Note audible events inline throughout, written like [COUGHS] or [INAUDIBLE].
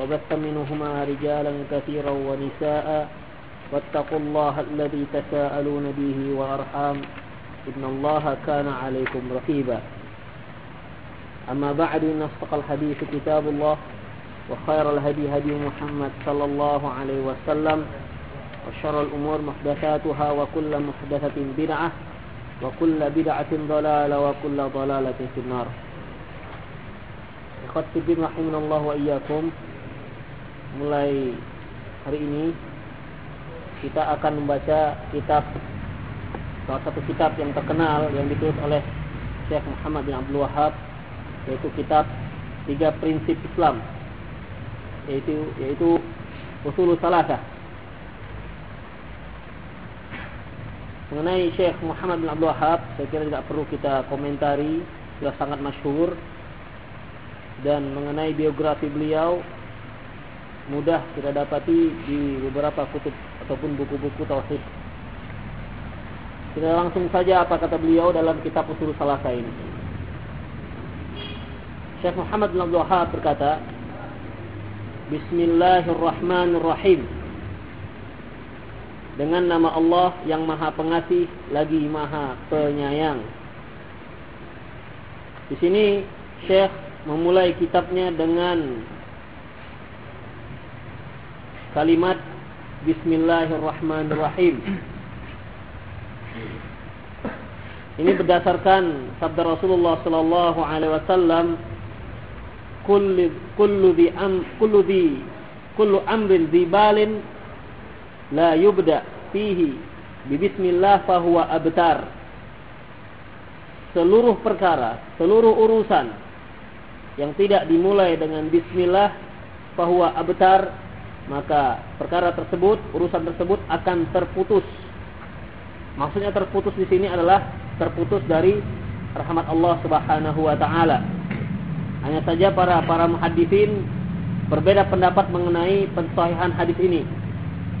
وبث منهما رجالا كثيرا ونساء واتقوا الله الذي تساءلون به وأرحام إن الله كان عليكم رقيبا أما بعد إن أصدق الحديث كتاب الله وخير الهدي هدي محمد صلى الله عليه وسلم وشر الأمور محدثاتها وكل محدثة بدعة وكل بدعة ضلالة وكل ضلالة في النار Ikhwatiddin rahimanallah wa iyyakum. Mulai hari ini kita akan membaca kitab salah satu kitab yang terkenal yang ditulis oleh Syekh Muhammad bin Abdul Wahab yaitu kitab tiga prinsip Islam yaitu yaitu usul salasah mengenai Syekh Muhammad bin Abdul Wahab saya kira tidak perlu kita komentari sudah sangat masyhur. Dan mengenai biografi beliau mudah kita dapati di beberapa kutub ataupun buku-buku tauhid. Kita langsung saja apa kata beliau dalam kitab Usul Salasa ini. Syekh Muhammad bin Abdul Wahab berkata, Bismillahirrahmanirrahim. Dengan nama Allah yang Maha Pengasih lagi Maha Penyayang. Di sini Syekh memulai kitabnya dengan kalimat Bismillahirrahmanirrahim. Ini berdasarkan sabda Rasulullah sallallahu alaihi wasallam kullu kullu di am kullu di kullu amrin dzibalin la yubda fihi bi bismillah fahuwa abtar. Seluruh perkara, seluruh urusan yang tidak dimulai dengan bismillah bahwa abtar maka perkara tersebut urusan tersebut akan terputus. Maksudnya terputus di sini adalah terputus dari rahmat Allah Subhanahu wa taala. Hanya saja para para muhaddisin berbeda pendapat mengenai pensahihan hadis ini.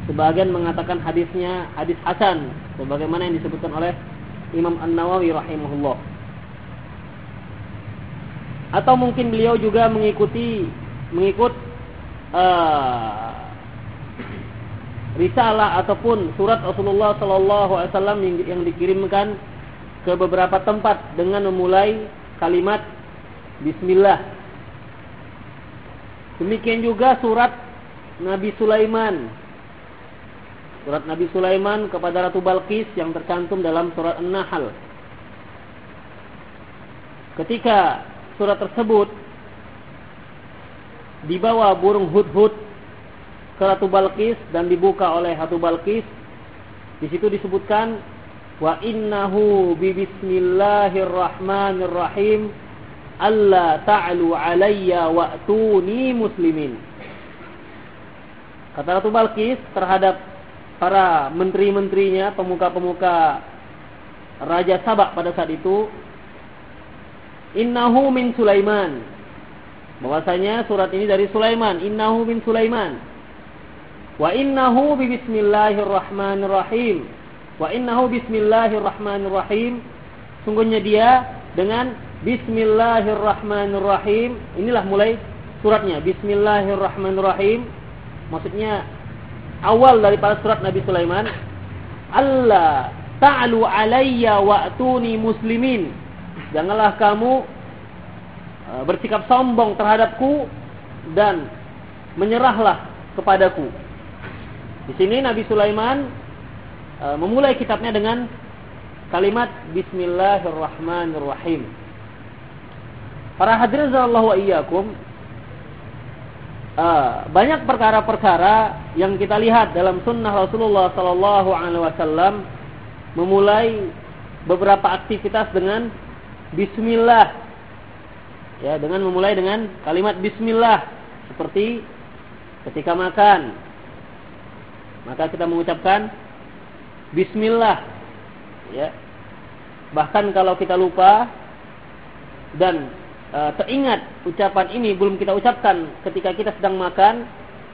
Sebagian mengatakan hadisnya hadis hasan sebagaimana yang disebutkan oleh Imam An-Nawawi rahimahullah. Atau mungkin beliau juga mengikuti mengikut uh, risalah ataupun surat Rasulullah Sallallahu Alaihi Wasallam yang, yang dikirimkan ke beberapa tempat dengan memulai kalimat Bismillah. Demikian juga surat Nabi Sulaiman. Surat Nabi Sulaiman kepada Ratu Balkis yang tercantum dalam surat An-Nahl. Ketika surat tersebut dibawa burung hud-hud ke Ratu Balkis dan dibuka oleh Ratu Balkis. Di situ disebutkan wa innahu bi bismillahirrahmanirrahim alla ta'lu alayya wa'tuni muslimin. Kata Ratu Balkis terhadap para menteri-menterinya, pemuka-pemuka Raja Sabak pada saat itu, Innahu min Sulaiman. Bahwasanya surat ini dari Sulaiman. Innahu min Sulaiman. Wa innahu bi bismillahirrahmanirrahim. Wa innahu bismillahirrahmanirrahim. Sungguhnya dia dengan bismillahirrahmanirrahim. Inilah mulai suratnya. Bismillahirrahmanirrahim. Maksudnya awal daripada surat Nabi Sulaiman. Allah ta'lu alayya wa'tuni muslimin janganlah kamu bersikap sombong terhadapku dan menyerahlah kepadaku. Di sini Nabi Sulaiman e, memulai kitabnya dengan kalimat Bismillahirrahmanirrahim. Para hadirin Allah wa iyyakum e, banyak perkara-perkara yang kita lihat dalam sunnah Rasulullah Sallallahu Alaihi Wasallam memulai beberapa aktivitas dengan Bismillah ya dengan memulai dengan kalimat Bismillah. Seperti ketika makan. Maka kita mengucapkan bismillah. Ya. Bahkan kalau kita lupa dan e, teringat ucapan ini belum kita ucapkan ketika kita sedang makan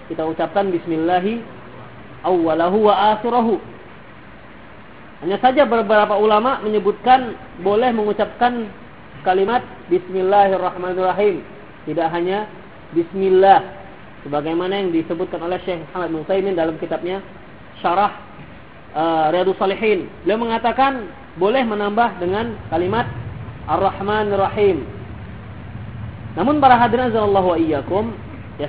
kita ucapkan bismillahi awwalahu wa akhirahu. Hanya saja beberapa ulama menyebutkan boleh mengucapkan kalimat bismillahirrahmanirrahim tidak hanya bismillah sebagaimana yang disebutkan oleh Syekh Muhammad Mutsaimin dalam kitabnya Syarah uh, Riyadhus Salihin. Beliau mengatakan boleh menambah dengan kalimat Ar-Rahman Ar-Rahim. Namun para hadirin azallahu ya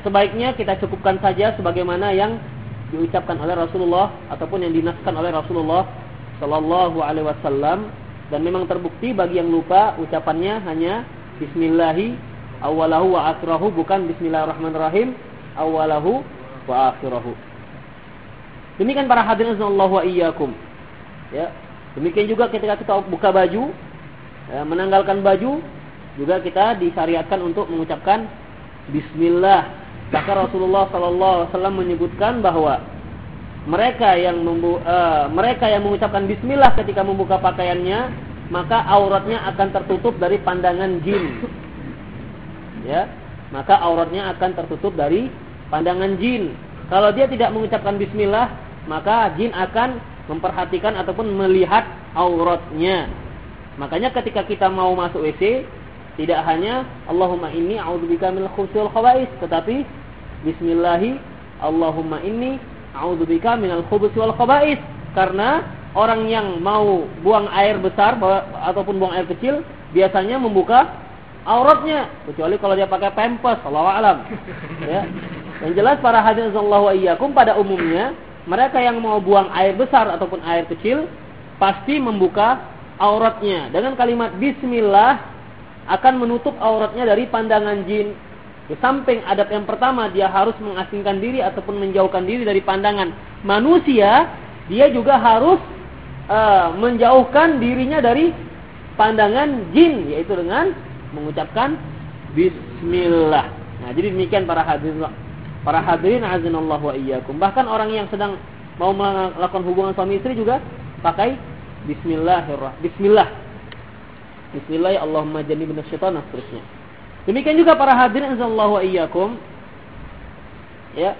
sebaiknya kita cukupkan saja sebagaimana yang diucapkan oleh Rasulullah ataupun yang dinaskan oleh Rasulullah sallallahu alaihi wasallam dan memang terbukti bagi yang lupa ucapannya hanya bismillahi awalahu wa akhirahu bukan bismillahirrahmanirrahim awalahu wa akhirahu. Demikian para hadirin Allah wa iyyakum. Ya. Demikian juga ketika kita buka baju, ya, menanggalkan baju, juga kita disyariatkan untuk mengucapkan bismillah. Maka Rasulullah sallallahu alaihi wasallam menyebutkan bahwa mereka yang membu uh, mereka yang mengucapkan bismillah ketika membuka pakaiannya, maka auratnya akan tertutup dari pandangan jin. Ya, maka auratnya akan tertutup dari pandangan jin. Kalau dia tidak mengucapkan bismillah, maka jin akan memperhatikan ataupun melihat auratnya. Makanya ketika kita mau masuk WC, tidak hanya Allahumma inni a'udzubika minal khubuthi wal khaba'is, tetapi bismillahi Allahumma inni a'udzubika minal khubuthi wal khaba'is. Karena orang yang mau buang air besar ataupun buang air kecil biasanya membuka auratnya kecuali kalau dia pakai pempes Allah alam [LAUGHS] ya yang jelas para hadirin sallallahu iyyakum pada umumnya mereka yang mau buang air besar ataupun air kecil pasti membuka auratnya dengan kalimat bismillah akan menutup auratnya dari pandangan jin. Di samping adab yang pertama dia harus mengasingkan diri ataupun menjauhkan diri dari pandangan manusia, dia juga harus uh, menjauhkan dirinya dari pandangan jin yaitu dengan mengucapkan bismillah. Nah, jadi demikian para hadirin Para hadirin azinallahu wa iyyakum. Bahkan orang yang sedang mau melakukan hubungan suami istri juga pakai bismillahirrahmanirrahim. Bismillah. Bismillah ya Allahumma jannibna syaitan seterusnya. Demikian juga para hadirin azinallahu wa iyyakum. Ya.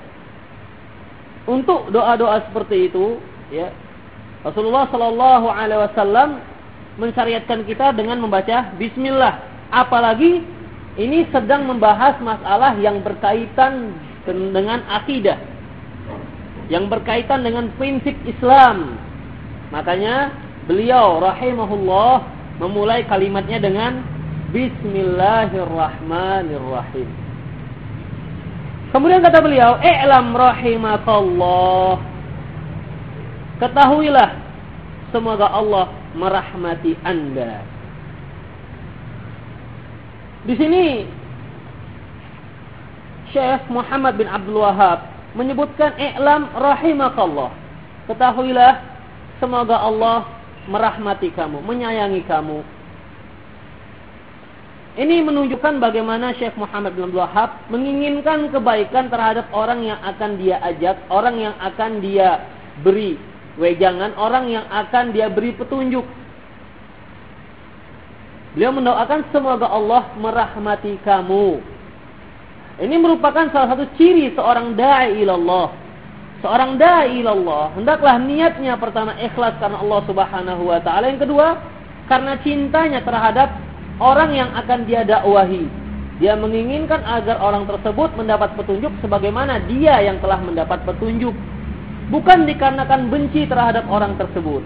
Untuk doa-doa seperti itu, ya. Rasulullah sallallahu alaihi wasallam mensyariatkan kita dengan membaca bismillah. Apalagi ini sedang membahas masalah yang berkaitan dengan akidah yang berkaitan dengan prinsip Islam. Makanya beliau rahimahullah memulai kalimatnya dengan Bismillahirrahmanirrahim. Kemudian kata beliau, "I'lam rahimakallah." Ketahuilah semoga Allah merahmati Anda. Di sini Syekh Muhammad bin Abdul Wahab menyebutkan i'lam rahimakallah. Ketahuilah semoga Allah merahmati kamu, menyayangi kamu. Ini menunjukkan bagaimana Syekh Muhammad bin Abdul Wahab menginginkan kebaikan terhadap orang yang akan dia ajak, orang yang akan dia beri wejangan, orang yang akan dia beri petunjuk. Beliau mendoakan semoga Allah merahmati kamu. Ini merupakan salah satu ciri seorang da'i ilallah. Seorang da'i ilallah, hendaklah niatnya pertama ikhlas karena Allah Subhanahu wa taala. Yang kedua, karena cintanya terhadap orang yang akan dia dakwahi. Dia menginginkan agar orang tersebut mendapat petunjuk sebagaimana dia yang telah mendapat petunjuk. Bukan dikarenakan benci terhadap orang tersebut.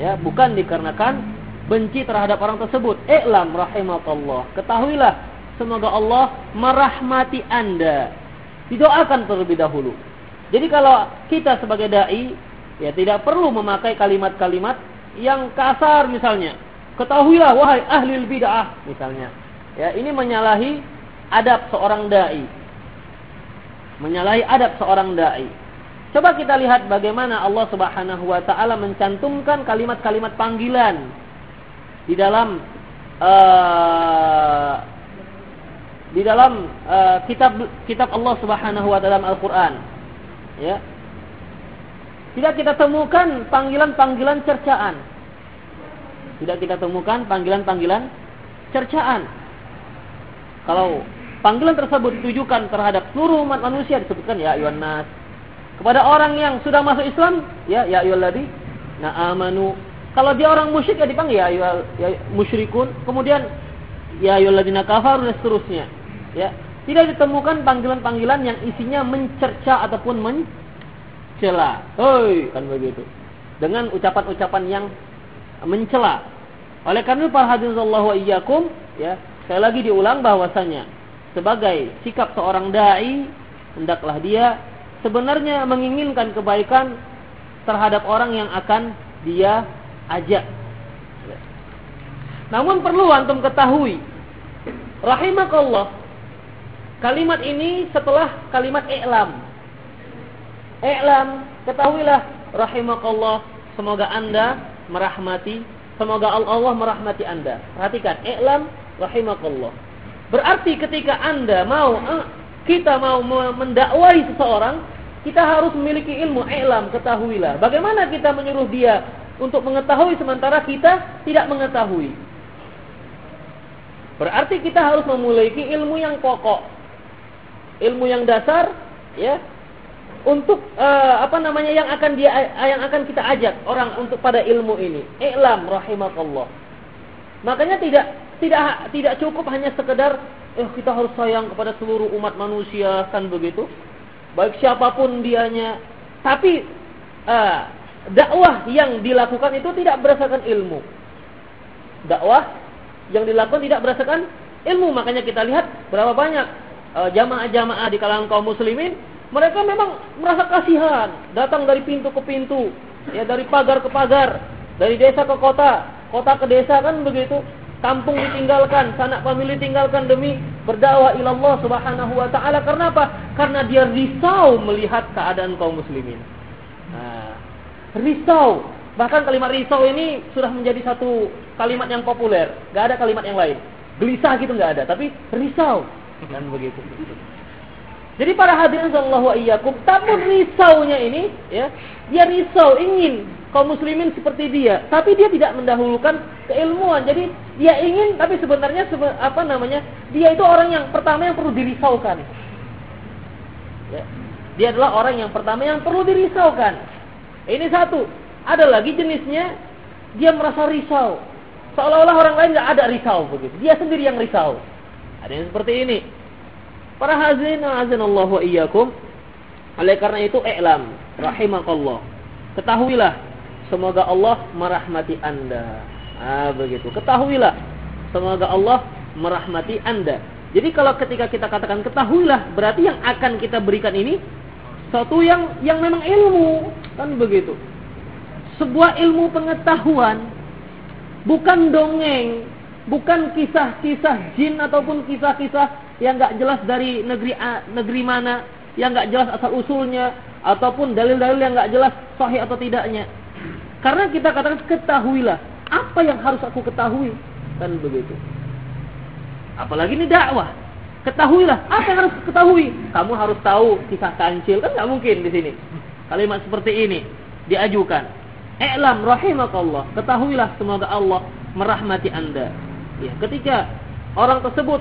Ya, bukan dikarenakan benci terhadap orang tersebut. I'lam rahimakallah. Ketahuilah Semoga Allah merahmati Anda. Didoakan terlebih dahulu. Jadi kalau kita sebagai dai ya tidak perlu memakai kalimat-kalimat yang kasar misalnya. Ketahuilah wahai ahli bid'ah misalnya. Ya, ini menyalahi adab seorang dai. Menyalahi adab seorang dai. Coba kita lihat bagaimana Allah Subhanahu wa taala mencantumkan kalimat-kalimat panggilan di dalam uh, di dalam uh, kitab kitab Allah Subhanahu wa taala Al-Qur'an. Ya. Tidak kita temukan panggilan-panggilan cercaan. Tidak kita temukan panggilan-panggilan cercaan. Kalau panggilan tersebut ditujukan terhadap seluruh umat manusia disebutkan ya ayuhan nas. Kepada orang yang sudah masuk Islam, ya ya ayyuhalladi na amanu. Kalau dia orang musyrik ya dipanggil ya ayyuhal ya, musyrikun. Kemudian ya ayyuhalladzina kafaru dan seterusnya. Ya, tidak ditemukan panggilan-panggilan yang isinya mencerca ataupun mencela. Hoi, kan begitu. Dengan ucapan-ucapan yang mencela. Oleh karena para hadirin sallallahu iyyakum, ya, sekali lagi diulang bahwasanya sebagai sikap seorang dai hendaklah dia sebenarnya menginginkan kebaikan terhadap orang yang akan dia ajak. Namun perlu antum ketahui rahimakallah Kalimat ini setelah kalimat i'lam. I'lam, ketahuilah rahimakallah, semoga Anda merahmati, semoga Allah merahmati Anda. Perhatikan, i'lam rahimakallah. Berarti ketika Anda mau eh, kita mau mendakwai seseorang, kita harus memiliki ilmu i'lam, ketahuilah. Bagaimana kita menyuruh dia untuk mengetahui sementara kita tidak mengetahui? Berarti kita harus memiliki ilmu yang pokok ilmu yang dasar ya untuk uh, apa namanya yang akan dia yang akan kita ajak orang untuk pada ilmu ini. I'lam rahimakallah. Makanya tidak tidak tidak cukup hanya sekedar eh kita harus sayang kepada seluruh umat manusia kan begitu. Baik siapa pun dianya. Tapi uh, dakwah yang dilakukan itu tidak berdasarkan ilmu. Dakwah yang dilakukan tidak berdasarkan ilmu. Makanya kita lihat berapa banyak Eh, jamaah-jamaah di kalangan kaum muslimin, mereka memang merasa kasihan, datang dari pintu ke pintu, ya dari pagar ke pagar, dari desa ke kota, kota ke desa kan begitu. Kampung ditinggalkan, sanak famili tinggalkan demi berdakwah ilallah subhanahu wa ta'ala. Karena apa? Karena dia risau melihat keadaan kaum muslimin. Nah, risau. Bahkan kalimat risau ini sudah menjadi satu kalimat yang populer. Gak ada kalimat yang lain. Gelisah gitu nggak ada. Tapi risau dan begitu. Jadi para hadirin sallallahu iyyakum, tapi risaunya ini ya, dia risau ingin kaum muslimin seperti dia, tapi dia tidak mendahulukan keilmuan. Jadi dia ingin tapi sebenarnya apa namanya? Dia itu orang yang pertama yang perlu dirisaukan. Ya. Dia adalah orang yang pertama yang perlu dirisaukan. Ini satu. Ada lagi jenisnya dia merasa risau. Seolah-olah orang lain nggak ada risau begitu. Dia sendiri yang risau. Ada yang seperti ini. Para hadirin Allah wa iyyakum. Oleh karena itu i'lam rahimakallah. Ketahuilah semoga Allah merahmati Anda. Ah begitu. Ketahuilah semoga Allah merahmati Anda. Jadi kalau ketika kita katakan ketahuilah berarti yang akan kita berikan ini satu yang yang memang ilmu kan begitu. Sebuah ilmu pengetahuan bukan dongeng bukan kisah-kisah jin ataupun kisah-kisah yang nggak jelas dari negeri negeri mana, yang nggak jelas asal usulnya ataupun dalil-dalil yang nggak jelas sahih atau tidaknya. Karena kita katakan ketahuilah apa yang harus aku ketahui kan begitu. Apalagi ini dakwah. Ketahuilah apa yang harus ketahui. Kamu harus tahu kisah kancil kan nggak mungkin di sini. Kalimat seperti ini diajukan. I'lam rahimakallah. Ketahuilah semoga Allah merahmati Anda. Ya, ketika orang tersebut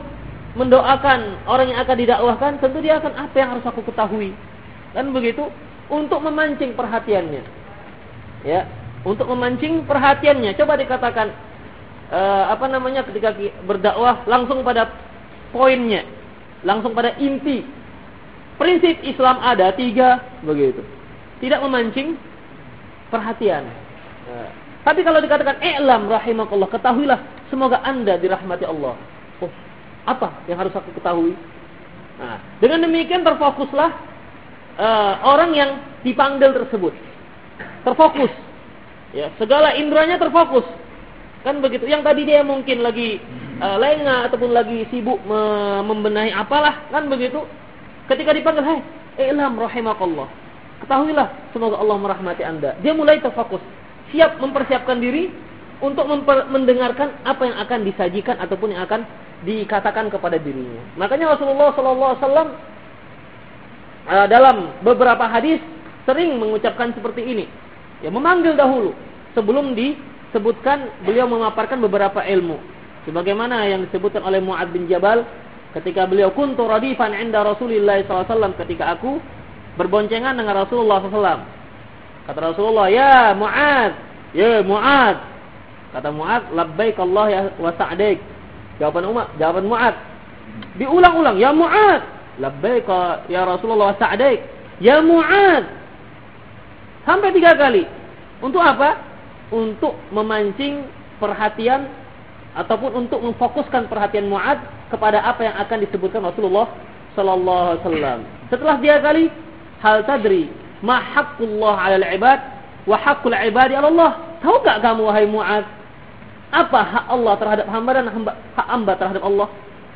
mendoakan orang yang akan didakwahkan, tentu dia akan apa yang harus aku ketahui. Dan begitu untuk memancing perhatiannya. Ya, untuk memancing perhatiannya. Coba dikatakan uh, apa namanya ketika berdakwah langsung pada poinnya, langsung pada inti. Prinsip Islam ada tiga begitu. Tidak memancing perhatian. Uh, tapi kalau dikatakan i'lam rahimakallah, ketahuilah semoga Anda dirahmati Allah. Apa yang harus aku ketahui? Nah, dengan demikian terfokuslah uh, orang yang dipanggil tersebut. Terfokus. Ya, segala indranya terfokus. Kan begitu. Yang tadi dia mungkin lagi uh, lengah ataupun lagi sibuk me membenahi apalah, kan begitu. Ketika dipanggil, "Hei, ilam rahimakallah." Ketahuilah, semoga Allah merahmati Anda. Dia mulai terfokus, siap mempersiapkan diri untuk mendengarkan apa yang akan disajikan ataupun yang akan dikatakan kepada dirinya. Makanya Rasulullah Wasallam uh, dalam beberapa hadis sering mengucapkan seperti ini. Ya, memanggil dahulu sebelum disebutkan beliau memaparkan beberapa ilmu. Sebagaimana yang disebutkan oleh Muad bin Jabal ketika beliau kuntu radifan inda Rasulullah SAW ketika aku berboncengan dengan Rasulullah SAW. Kata Rasulullah, ya Muad, ya Muad, Kata Mu'ad, labbaik Allah ya wa. Jawaban Umar, jawaban Mu'ad. Diulang-ulang, ya Mu'ad, labbaik ya Rasulullah sa'daik. Ya Mu'ad. Sampai tiga kali. Untuk apa? Untuk memancing perhatian ataupun untuk memfokuskan perhatian Mu'ad kepada apa yang akan disebutkan Rasulullah sallallahu alaihi wasallam. Setelah tiga kali, hal tadri ma haqqullah 'alal ibad wa haqqul ibadi 'ala Allah. Tahu gak kamu wahai Mu'ad apa hak Allah terhadap hamba dan hamba, hak hamba terhadap Allah?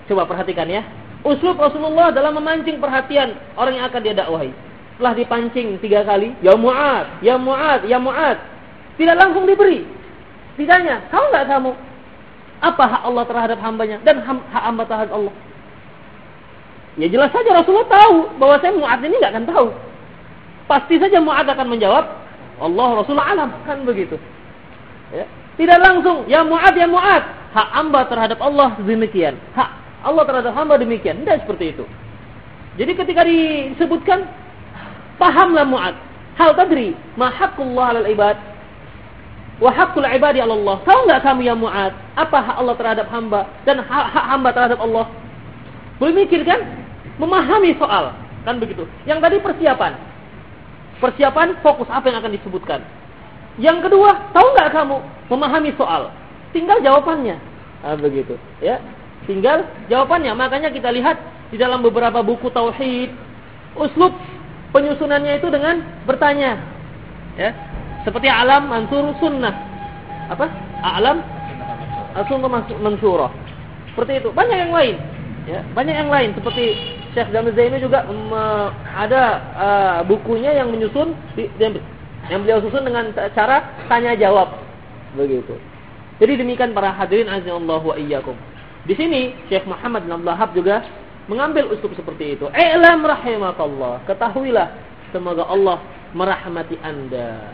Coba perhatikan ya. Uslub Rasulullah dalam memancing perhatian orang yang akan dia dakwahi. Setelah dipancing tiga kali, ya Mu'ad, ya Mu'ad, ya Mu'ad. Tidak langsung diberi. Tidaknya, tahu nggak kamu apa hak Allah terhadap hambanya dan hak hamba terhadap Allah? Ya jelas saja Rasulullah tahu bahwa saya Mu'ad ini nggak akan tahu. Pasti saja Mu'ad akan menjawab, Allah Rasulullah alam kan begitu. Ya. Tidak langsung, ya Mu'ad, ya Mu'ad. Hak hamba terhadap Allah demikian. Hak Allah terhadap hamba demikian. Tidak seperti itu. Jadi ketika disebutkan, pahamlah Mu'ad. Hal tadri, ma haqqullah alal ibad. Wa haqqul ibadi Allah. Tahu nggak kamu ya Mu'ad? Apa hak Allah terhadap hamba dan hak, hak hamba terhadap Allah? Boleh mikir kan? Memahami soal. Kan begitu. Yang tadi persiapan. Persiapan fokus apa yang akan disebutkan. Yang kedua, tahu nggak kamu memahami soal? Tinggal jawabannya. Nah, begitu, ya. Tinggal jawabannya. Makanya kita lihat di dalam beberapa buku tauhid, uslub penyusunannya itu dengan bertanya. Ya. Seperti alam mansur sunnah. Apa? Alam sunnah mansurah. Seperti itu. Banyak yang lain. Ya, banyak yang lain seperti Syekh Jamil Zaini juga ada uh, bukunya yang menyusun di, di yang beliau susun dengan cara tanya jawab. Begitu. Jadi demikian para hadirin azza wa iyyakum. Di sini Syekh Muhammad bin Abdul juga mengambil uslub seperti itu. I'lam rahimakallah. Ketahuilah semoga Allah merahmati Anda.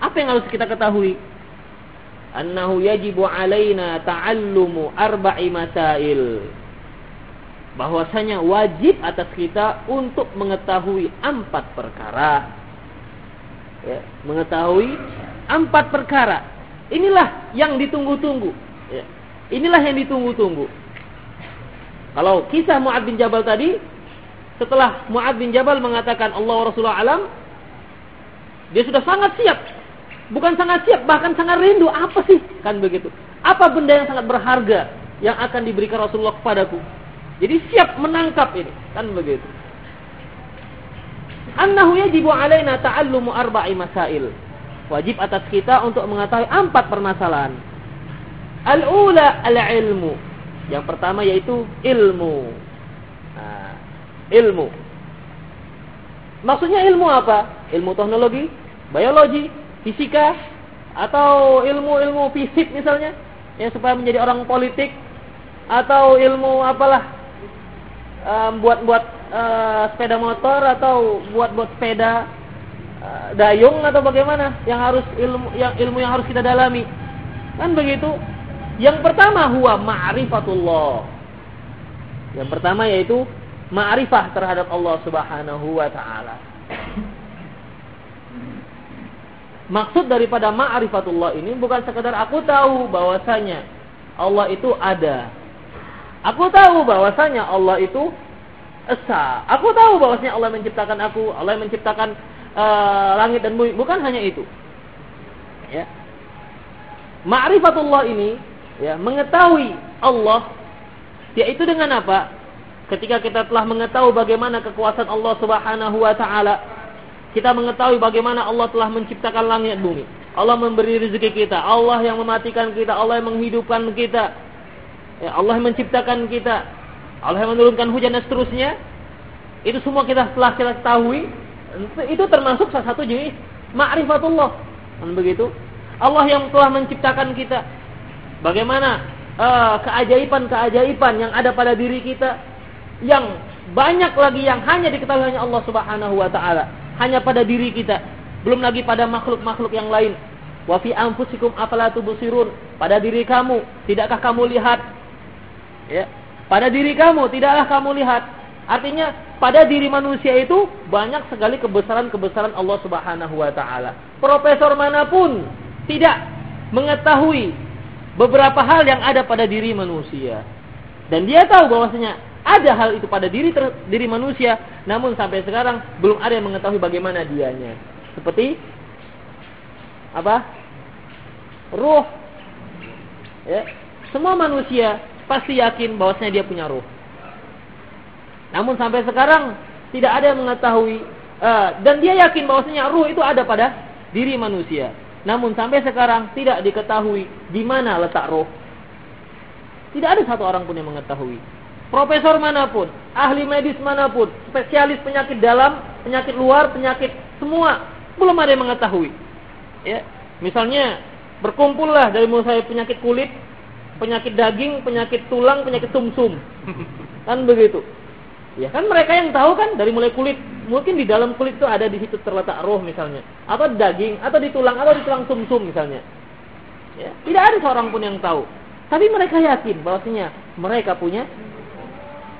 Apa yang harus kita ketahui? Annahu yajibu alaina ta'allumu arba'i masail. Bahwasanya wajib atas kita untuk mengetahui empat perkara ya, mengetahui empat perkara. Inilah yang ditunggu-tunggu. Ya. Inilah yang ditunggu-tunggu. Kalau kisah Mu'ad bin Jabal tadi, setelah Mu'ad bin Jabal mengatakan Allah Rasulullah alam, dia sudah sangat siap. Bukan sangat siap, bahkan sangat rindu. Apa sih? Kan begitu. Apa benda yang sangat berharga yang akan diberikan Rasulullah kepadaku? Jadi siap menangkap ini. Kan begitu annahu yajibu alaina ta'allumu arba'i masail. Wajib atas kita untuk mengetahui empat permasalahan. Al-ula al-ilmu. Yang pertama yaitu ilmu. Nah, ilmu. Maksudnya ilmu apa? Ilmu teknologi, biologi, fisika, atau ilmu-ilmu fisik misalnya, yang supaya menjadi orang politik, atau ilmu apalah, buat-buat uh, sepeda motor atau buat-buat sepeda uh, dayung atau bagaimana yang harus ilmu yang ilmu yang harus kita dalami. Kan begitu. Yang pertama huwa ma'rifatullah. Yang pertama yaitu ma'rifah terhadap Allah Subhanahu wa taala. Maksud daripada ma'rifatullah ini bukan sekadar aku tahu bahwasanya Allah itu ada. Aku tahu bahwasanya Allah itu esa. Aku tahu bahwasanya Allah menciptakan aku, Allah menciptakan uh, langit dan bumi. Bukan hanya itu. Ya. Ma'rifatullah ini ya, mengetahui Allah yaitu dengan apa? ketika kita telah mengetahui bagaimana kekuasaan Allah Subhanahu wa taala, kita mengetahui bagaimana Allah telah menciptakan langit bumi. Allah memberi rezeki kita, Allah yang mematikan kita, Allah yang menghidupkan kita. Ya, Allah yang menciptakan kita, Allah yang menurunkan hujan dan seterusnya. Itu semua kita telah kita ketahui. Itu termasuk salah satu jenis ma'rifatullah. Kan begitu? Allah yang telah menciptakan kita. Bagaimana uh, keajaiban-keajaiban yang ada pada diri kita yang banyak lagi yang hanya diketahui hanya Allah Subhanahu wa taala, hanya pada diri kita, belum lagi pada makhluk-makhluk yang lain. Wa fi anfusikum afala tubsirun? Pada diri kamu, tidakkah kamu lihat? Ya. Pada diri kamu, tidaklah kamu lihat? Artinya, pada diri manusia itu banyak sekali kebesaran-kebesaran Allah Subhanahu wa taala. Profesor mana pun tidak mengetahui beberapa hal yang ada pada diri manusia. Dan dia tahu bahwasanya ada hal itu pada diri ter, diri manusia, namun sampai sekarang belum ada yang mengetahui bagaimana dianya. Seperti apa? Ruh. Ya. Semua manusia pasti yakin bahwasanya dia punya ruh. Namun sampai sekarang tidak ada yang mengetahui uh, dan dia yakin bahwasanya ruh itu ada pada diri manusia. Namun sampai sekarang tidak diketahui di mana letak ruh. Tidak ada satu orang pun yang mengetahui profesor mana pun, ahli medis mana pun, spesialis penyakit dalam, penyakit luar, penyakit semua belum ada yang mengetahui. Ya, misalnya berkumpullah dari mulai penyakit kulit, penyakit daging, penyakit tulang, penyakit sumsum, -sum. [LAUGHS] kan begitu. Ya kan mereka yang tahu kan dari mulai kulit, mungkin di dalam kulit itu ada di situ terletak roh misalnya, atau daging, atau di tulang, atau di tulang sumsum -sum, misalnya. Ya, tidak ada seorang pun yang tahu. Tapi mereka yakin bahwasanya mereka punya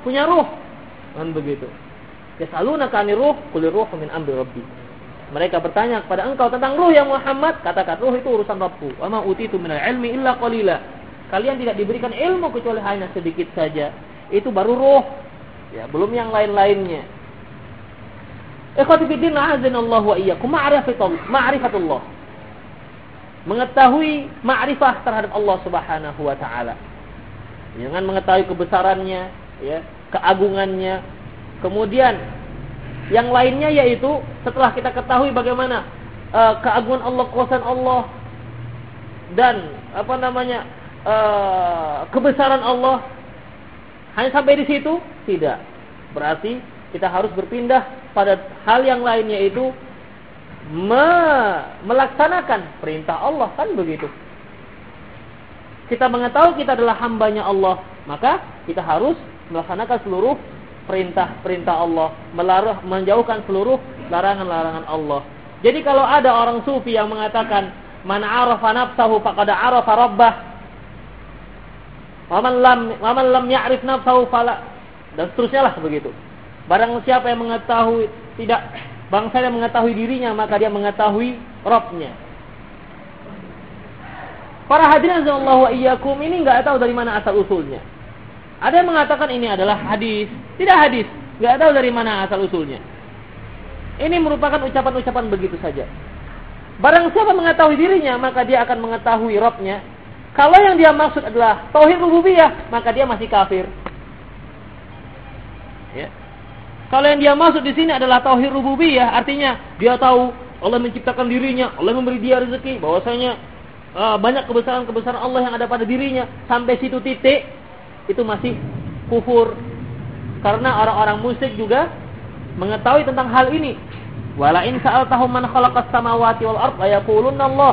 punya ruh. Kan begitu. Yasaluna kani ruh, kulir ruh min amri rabbi. Mereka bertanya kepada engkau tentang ruh yang Muhammad, katakan ruh itu urusan Rabbku. Wa ma utitu minal ilmi illa qalila. Kalian tidak diberikan ilmu kecuali hanya sedikit saja. Itu baru ruh. Ya, belum yang lain-lainnya. Ikhwati fiddin Allah wa iyyakum ma'rifatullah. Mengetahui ma'rifah terhadap Allah Subhanahu wa taala. Dengan mengetahui kebesarannya, ya, keagungannya. Kemudian yang lainnya yaitu setelah kita ketahui bagaimana uh, keagungan Allah, kuasa Allah dan apa namanya uh, kebesaran Allah hanya sampai di situ tidak berarti kita harus berpindah pada hal yang lain yaitu me melaksanakan perintah Allah kan begitu kita mengetahui kita adalah hambanya Allah maka kita harus melaksanakan seluruh perintah-perintah Allah, melarang menjauhkan seluruh larangan-larangan Allah. Jadi kalau ada orang sufi yang mengatakan man arafa nafsahu faqad arafa rabbah. Wa man lam lam ya'rif nafsahu fala dan seterusnya lah begitu. Barang siapa yang mengetahui tidak bangsa yang mengetahui dirinya maka dia mengetahui Rabbnya. Para hadirin Allah wa iyyakum ini enggak tahu dari mana asal usulnya. Ada yang mengatakan ini adalah hadis. Tidak hadis. Gak tahu dari mana asal usulnya. Ini merupakan ucapan-ucapan begitu saja. Barang siapa mengetahui dirinya, maka dia akan mengetahui Robnya. Kalau yang dia maksud adalah tauhid rububiyah, maka dia masih kafir. Ya. Kalau yang dia maksud di sini adalah tauhid rububiyah, artinya dia tahu Allah menciptakan dirinya, Allah memberi dia rezeki, bahwasanya uh, banyak kebesaran-kebesaran Allah yang ada pada dirinya. Sampai situ titik, itu masih kufur. Karena orang-orang musyrik juga mengetahui tentang hal ini. Wala in sa'altahum man khalaqas samawati wal ard la yaqulunna Allah.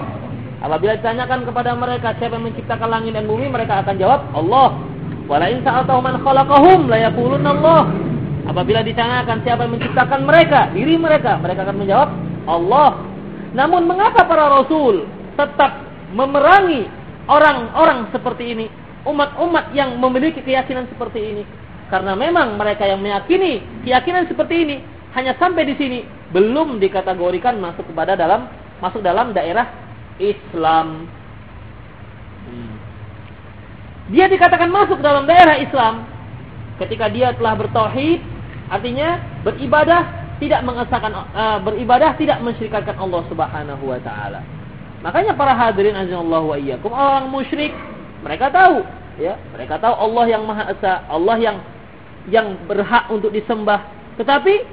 Apabila ditanyakan kepada mereka siapa yang menciptakan langit dan bumi, mereka akan jawab Allah. Wala in sa'altahum man khalaqahum la Allah. Apabila ditanyakan siapa yang menciptakan mereka, diri mereka, mereka akan menjawab Allah. Namun mengapa para rasul tetap memerangi orang-orang seperti ini? umat-umat yang memiliki keyakinan seperti ini. Karena memang mereka yang meyakini keyakinan seperti ini hanya sampai di sini belum dikategorikan masuk kepada dalam masuk dalam daerah Islam. Hmm. Dia dikatakan masuk dalam daerah Islam ketika dia telah bertauhid, artinya beribadah tidak mengesahkan uh, beribadah tidak mensyirikatkan Allah Subhanahu wa taala. Makanya para hadirin azallahu wa iyyakum orang musyrik mereka tahu, ya. Mereka tahu Allah yang Maha Esa, Allah yang yang berhak untuk disembah, tetapi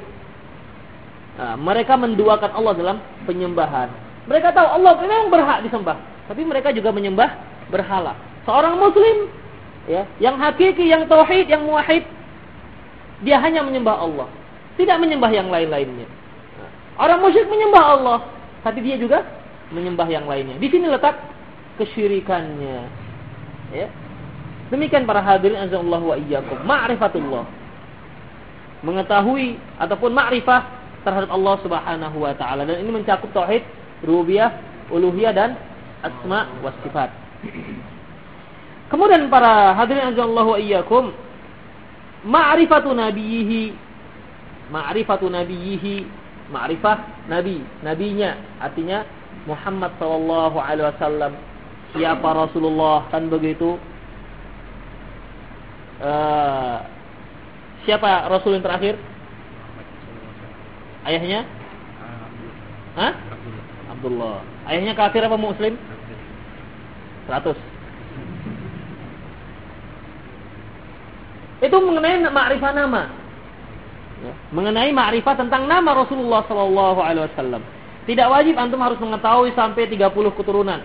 nah, mereka menduakan Allah dalam penyembahan. Mereka tahu Allah memang berhak disembah, tapi mereka juga menyembah berhala. Seorang muslim ya, yang hakiki, yang tauhid, yang muwahhid, dia hanya menyembah Allah, tidak menyembah yang lain-lainnya. Orang musyrik menyembah Allah, tapi dia juga menyembah yang lainnya. Di sini letak kesyirikannya. Ya. Demikian para hadirin azza wa iyyakum. Ma'rifatullah. Mengetahui ataupun ma'rifah terhadap Allah Subhanahu wa taala dan ini mencakup tauhid rububiyah, uluhiyah dan asma wa sifat. Kemudian para hadirin wa iyyakum, ma'rifatu nabiyhi ma'rifatu nabiyhi ma'rifah nabi nabinya artinya Muhammad sallallahu alaihi wasallam. Siapa Rasulullah kan begitu? Uh, siapa Rasul yang terakhir? Ayahnya? Hah? Abdullah. Ayahnya kafir apa muslim? 100 itu mengenai makrifah nama. Ya. mengenai makrifah tentang nama Rasulullah sallallahu alaihi wasallam. Tidak wajib antum harus mengetahui sampai 30 keturunan.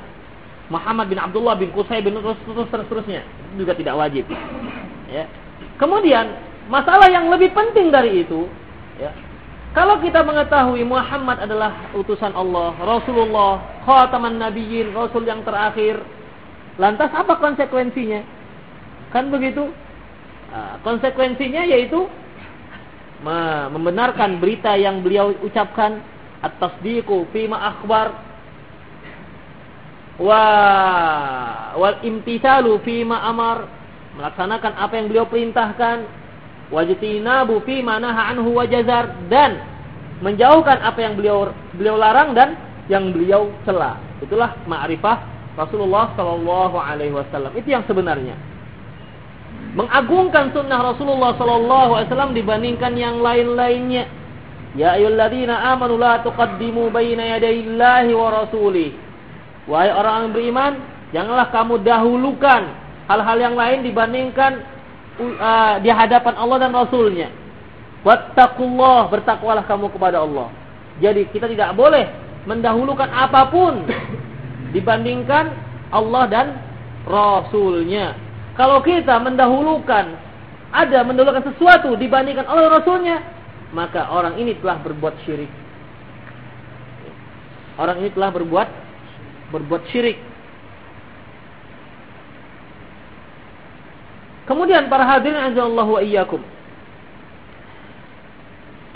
Muhammad bin Abdullah bin Qusay bin terus terus seterusnya juga tidak wajib. Ya. Kemudian masalah yang lebih penting dari itu, ya, kalau kita mengetahui Muhammad adalah utusan Allah, Rasulullah, khataman nabiyyin, rasul yang terakhir, lantas apa konsekuensinya? Kan begitu? Nah, konsekuensinya yaitu membenarkan berita yang beliau ucapkan at-tasdiqu fima akhbar wa wal imtithalu fi ma amar melaksanakan apa yang beliau perintahkan wajtinabu fi ma naha anhu wajazar dan menjauhkan apa yang beliau beliau larang dan yang beliau cela. Itulah ma'rifah Rasulullah sallallahu alaihi wasallam. Itu yang sebenarnya. Mengagungkan sunnah Rasulullah sallallahu alaihi wasallam dibandingkan yang lain-lainnya. Ya ayyuhalladzina amanu la tuqaddimu baina yadayillahi wa rasulih Wahai orang yang beriman, janganlah kamu dahulukan hal-hal yang lain dibandingkan uh, di hadapan Allah dan Rasulnya. Wattaqullah, bertakwalah kamu kepada Allah. Jadi kita tidak boleh mendahulukan apa pun [COUGHS] dibandingkan Allah dan Rasulnya. Kalau kita mendahulukan, ada mendahulukan sesuatu dibandingkan Allah dan Rasulnya, maka orang ini telah berbuat syirik. Orang ini telah berbuat berbuat syirik. Kemudian para hadirin azallahu wa iyyakum.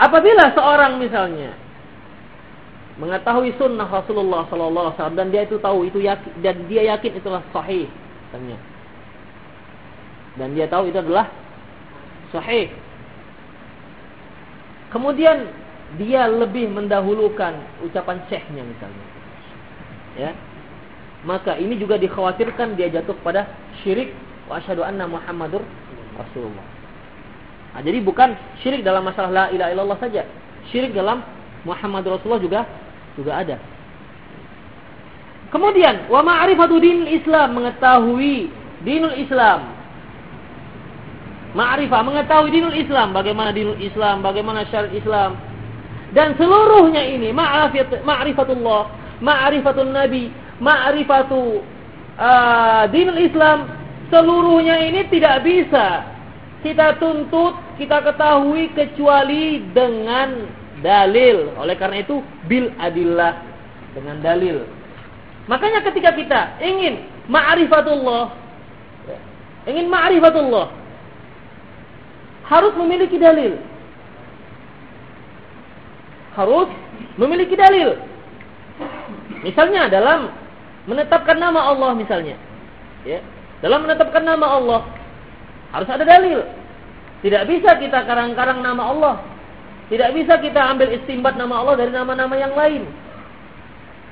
Apabila seorang misalnya mengetahui sunnah Rasulullah sallallahu alaihi wasallam dan dia itu tahu itu yakin dan dia yakin itulah sahih misalnya. Dan dia tahu itu adalah sahih. Kemudian dia lebih mendahulukan ucapan syekhnya misalnya ya maka ini juga dikhawatirkan dia jatuh pada syirik wa asyhadu anna muhammadur rasulullah. Nah, jadi bukan syirik dalam masalah la ilaha illallah saja. Syirik dalam Muhammad Rasulullah juga juga ada. Kemudian wa ma'rifatu dinil Islam mengetahui dinul Islam. Ma'rifah mengetahui dinul Islam bagaimana dinul Islam bagaimana syariat Islam. Dan seluruhnya ini ma'rifatullah ma'rifatun nabi, ma'rifatu uh, dinul Islam, seluruhnya ini tidak bisa kita tuntut, kita ketahui kecuali dengan dalil. Oleh karena itu bil adillah dengan dalil. Makanya ketika kita ingin ma'rifatullah, ingin ma'rifatullah, harus memiliki dalil. Harus memiliki dalil. Misalnya dalam menetapkan nama Allah misalnya. Ya. Dalam menetapkan nama Allah harus ada dalil. Tidak bisa kita karang-karang nama Allah. Tidak bisa kita ambil istimbat nama Allah dari nama-nama yang lain.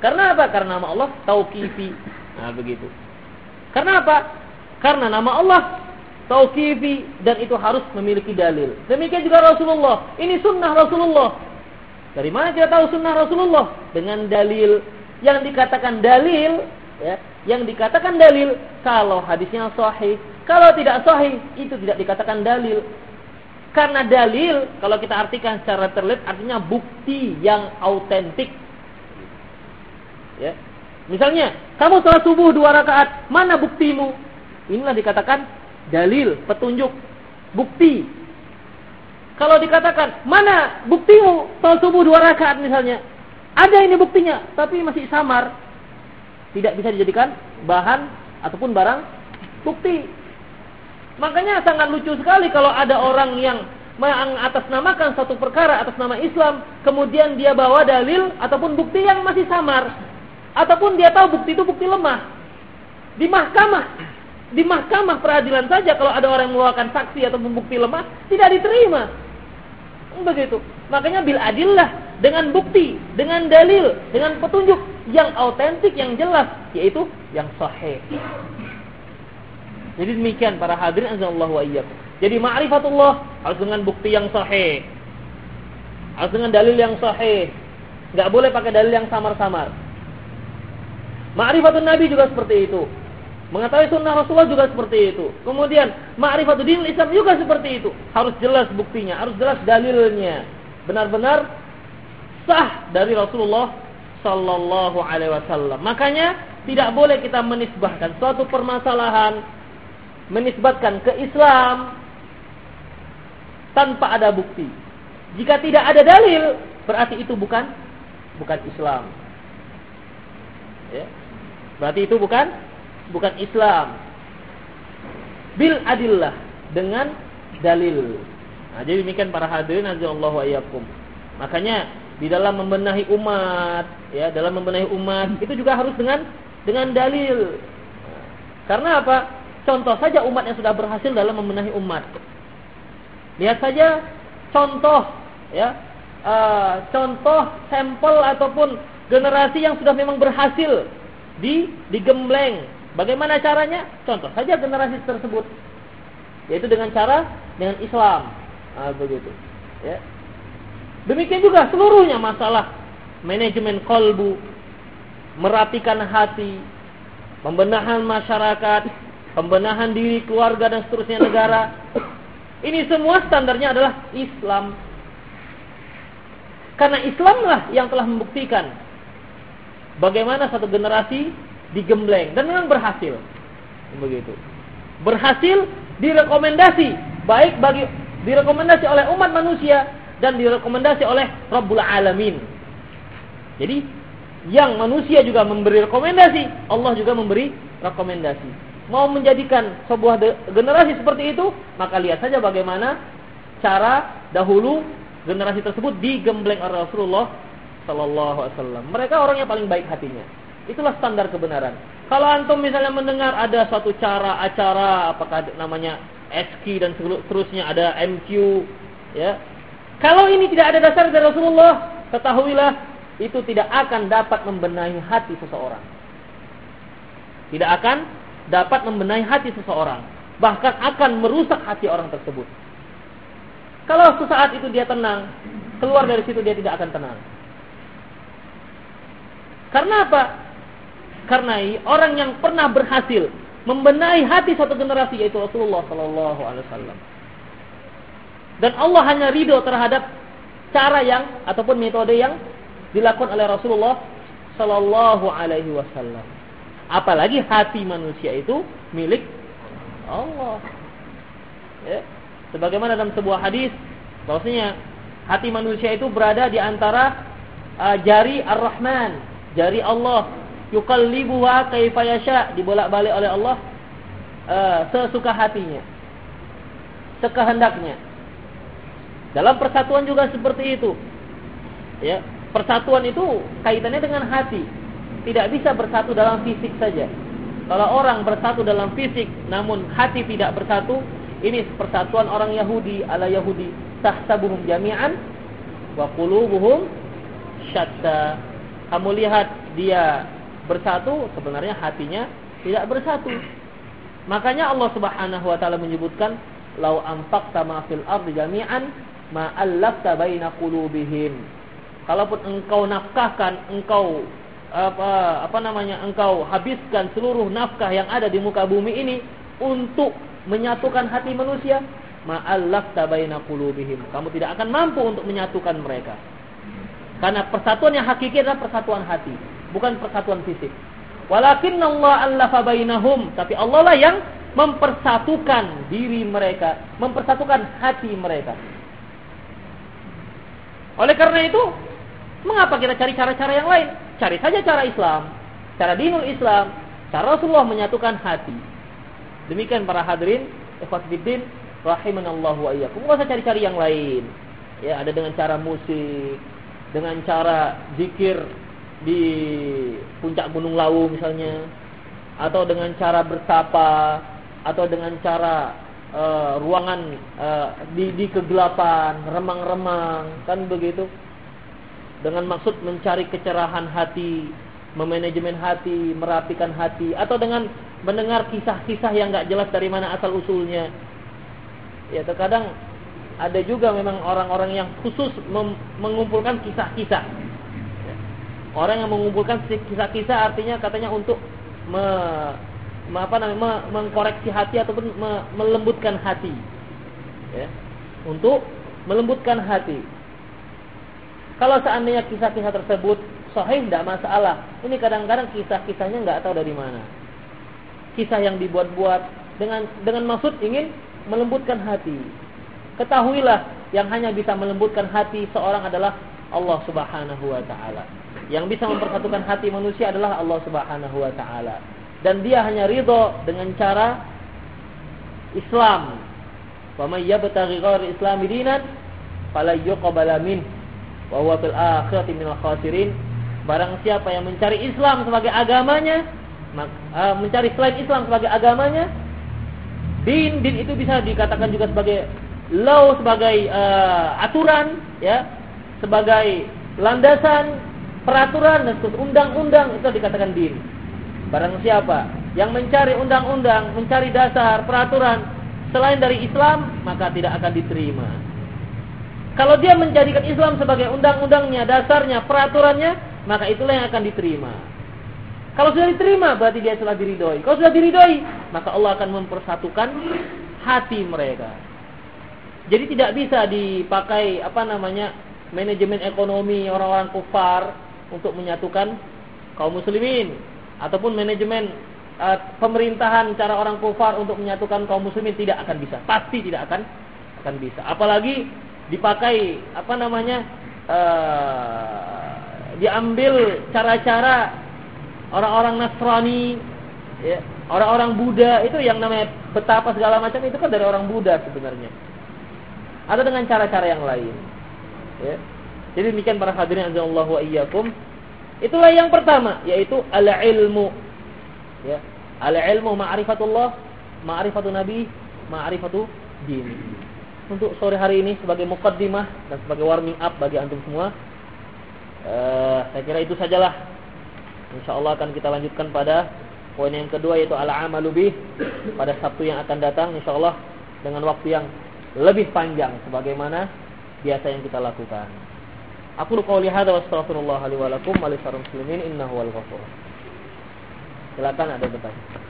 Karena apa? Karena nama Allah tauqifi. Nah, begitu. Karena apa? Karena nama Allah tauqifi dan itu harus memiliki dalil. Demikian juga Rasulullah. Ini sunnah Rasulullah. Dari mana kita tahu sunnah Rasulullah? Dengan dalil yang dikatakan dalil ya, yang dikatakan dalil kalau hadisnya sahih, kalau tidak sahih itu tidak dikatakan dalil. Karena dalil kalau kita artikan secara terlihat artinya bukti yang autentik. Ya. Misalnya, kamu sholat subuh dua rakaat, mana buktimu? Inilah dikatakan dalil, petunjuk, bukti. Kalau dikatakan, mana buktimu sholat subuh dua rakaat misalnya? Ada ini buktinya, tapi masih samar. Tidak bisa dijadikan bahan ataupun barang bukti. Makanya sangat lucu sekali kalau ada orang yang mengatasnamakan satu perkara atas nama Islam, kemudian dia bawa dalil ataupun bukti yang masih samar, ataupun dia tahu bukti itu bukti lemah. Di mahkamah, di mahkamah peradilan saja kalau ada orang yang mengeluarkan saksi ataupun bukti lemah, tidak diterima. Begitu. Makanya bil adillah dengan bukti, dengan dalil, dengan petunjuk yang autentik, yang jelas, yaitu yang sahih. Jadi demikian para hadirin azallahu wa iyyakum. Jadi ma'rifatullah harus dengan bukti yang sahih. Harus dengan dalil yang sahih. Enggak boleh pakai dalil yang samar-samar. Ma'rifatun Nabi juga seperti itu. Mengetahui sunnah Rasulullah juga seperti itu. Kemudian ma'rifatul din Islam juga seperti itu. Harus jelas buktinya, harus jelas dalilnya. Benar-benar sah dari Rasulullah sallallahu alaihi wasallam. Makanya tidak boleh kita menisbahkan suatu permasalahan menisbatkan ke Islam tanpa ada bukti. Jika tidak ada dalil, berarti itu bukan bukan Islam. Ya. Berarti itu bukan bukan Islam. Bil adillah dengan dalil. Nah, jadi demikian para hadirin Allah wa iyyakum. Makanya di dalam membenahi umat, ya, dalam membenahi umat itu juga harus dengan dengan dalil. Karena apa? Contoh saja umat yang sudah berhasil dalam membenahi umat. Lihat saja contoh ya, uh, contoh sampel ataupun generasi yang sudah memang berhasil di digembleng. Bagaimana caranya? Contoh saja generasi tersebut. Yaitu dengan cara dengan Islam. Nah, begitu. Ya. Demikian juga seluruhnya masalah manajemen kolbu, merapikan hati, pembenahan masyarakat, pembenahan diri keluarga dan seterusnya negara. Ini semua standarnya adalah Islam. Karena Islamlah yang telah membuktikan bagaimana satu generasi digembleng dan memang berhasil. Begitu. Berhasil direkomendasi baik bagi direkomendasi oleh umat manusia dan direkomendasi oleh Rabbul Alamin. Jadi yang manusia juga memberi rekomendasi, Allah juga memberi rekomendasi mau menjadikan sebuah generasi seperti itu, maka lihat saja bagaimana cara dahulu generasi tersebut digembleng oleh Rasulullah Sallallahu Alaihi Wasallam. Mereka orang yang paling baik hatinya. Itulah standar kebenaran. Kalau antum misalnya mendengar ada suatu cara acara, apakah namanya SQ dan seterusnya ada MQ, ya. Kalau ini tidak ada dasar dari Rasulullah, ketahuilah itu tidak akan dapat membenahi hati seseorang. Tidak akan dapat membenahi hati seseorang, bahkan akan merusak hati orang tersebut. Kalau sesaat itu dia tenang, keluar dari situ dia tidak akan tenang. Karena apa? Karena orang yang pernah berhasil membenahi hati satu generasi yaitu Rasulullah Sallallahu Alaihi Wasallam. Dan Allah hanya ridho terhadap cara yang ataupun metode yang dilakukan oleh Rasulullah Sallallahu Alaihi Wasallam. Apalagi hati manusia itu milik Allah. Ya. Sebagaimana dalam sebuah hadis bahwasanya hati manusia itu berada di antara uh, jari Ar-Rahman, jari Allah. Yuqallibuha kaifa yasha, dibolak-balik oleh Allah uh, sesuka hatinya. Sekehendaknya. Dalam persatuan juga seperti itu. Ya, persatuan itu kaitannya dengan hati tidak bisa bersatu dalam fisik saja. Kalau orang bersatu dalam fisik namun hati tidak bersatu, ini persatuan orang Yahudi ala Yahudi. Tahsabuhum jami'an wa qulubuhum syatta. Kamu lihat dia bersatu, sebenarnya hatinya tidak bersatu. Makanya Allah Subhanahu wa taala menyebutkan lau anfaqta ma fil ardi jami'an ma allafta baina qulubihim. Kalaupun engkau nafkahkan, engkau apa apa namanya engkau habiskan seluruh nafkah yang ada di muka bumi ini untuk menyatukan hati manusia ma'allafta baina qulubihim. Kamu tidak akan mampu untuk menyatukan mereka. Karena persatuan yang hakiki adalah persatuan hati, bukan persatuan fisik. Walakin Allah allafa bainahum, tapi Allah lah yang mempersatukan diri mereka, mempersatukan hati mereka. Oleh karena itu, mengapa kita cari cara-cara yang lain? Cari saja cara Islam, cara dinul Islam, cara Rasulullah menyatukan hati. Demikian para hadirin, ikhwatiddin, rahimanallahu wa iyyakum. Enggak usah cari-cari yang lain. Ya, ada dengan cara musik, dengan cara zikir di puncak Gunung Lawu misalnya, atau dengan cara bersapa, atau dengan cara uh, ruangan uh, di, di kegelapan, remang-remang, kan begitu. Dengan maksud mencari kecerahan hati, memanajemen hati, merapikan hati, atau dengan mendengar kisah-kisah yang nggak jelas dari mana asal usulnya. Ya terkadang ada juga memang orang-orang yang khusus mengumpulkan kisah-kisah. Orang yang mengumpulkan kisah-kisah artinya katanya untuk me, me, apa namanya, me, mengkoreksi hati ataupun me, melembutkan hati. Ya. Untuk melembutkan hati. Kalau seandainya kisah-kisah tersebut sahih tidak masalah. Ini kadang-kadang kisah-kisahnya nggak tahu dari mana. Kisah yang dibuat-buat dengan dengan maksud ingin melembutkan hati. Ketahuilah yang hanya bisa melembutkan hati seorang adalah Allah Subhanahu wa taala. Yang bisa mempersatukan hati manusia adalah Allah Subhanahu wa taala. Dan dia hanya ridho dengan cara Islam. Wa may yabtaghi ghairi islami dinan fala yuqbala min wa huwa fil akhirati minal khasirin Barang siapa yang mencari Islam sebagai agamanya, uh, mencari selain Islam sebagai agamanya, din din itu bisa dikatakan juga sebagai law sebagai uh, aturan, ya, sebagai landasan, peraturan dan undang-undang itu dikatakan din. Barang siapa yang mencari undang-undang, mencari dasar, peraturan selain dari Islam, maka tidak akan diterima. Kalau dia menjadikan Islam sebagai undang-undangnya, dasarnya, peraturannya, maka itulah yang akan diterima. Kalau sudah diterima berarti dia telah diridhoi. Kalau sudah diridhoi, maka Allah akan mempersatukan hati mereka. Jadi tidak bisa dipakai apa namanya manajemen ekonomi orang-orang kufar untuk menyatukan kaum muslimin ataupun manajemen uh, pemerintahan cara orang kufar untuk menyatukan kaum muslimin tidak akan bisa. Pasti tidak akan akan bisa. Apalagi dipakai apa namanya uh, diambil cara-cara orang-orang Nasrani, ya, orang-orang Buddha itu yang namanya betapa segala macam itu kan dari orang Buddha sebenarnya. Ada dengan cara-cara yang lain. Ya. Jadi demikian para hadirin Allah wa iyyakum. Itulah yang pertama yaitu al-ilmu. Ya. Al-ilmu ma'rifatullah, ma'rifatu nabi, ma'rifatu din. Untuk sore hari ini sebagai mukaddimah dan sebagai warming up bagi antum semua, Uh, saya kira itu sajalah. Insya Allah akan kita lanjutkan pada poin yang kedua yaitu al-amalu bih pada Sabtu yang akan datang Insya Allah dengan waktu yang lebih panjang sebagaimana biasa yang kita lakukan. Aku qouli hadza wa astaghfirullah li wa lakum wa muslimin innahu wal ghafur. Silakan ada bertanya.